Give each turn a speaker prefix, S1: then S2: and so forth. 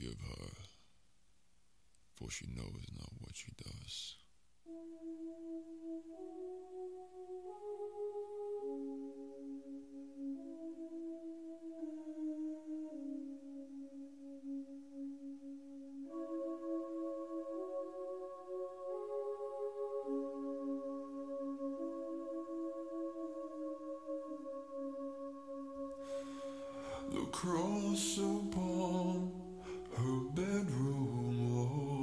S1: forgive her, for she knows not what she does. The cross upon her bedroom wall.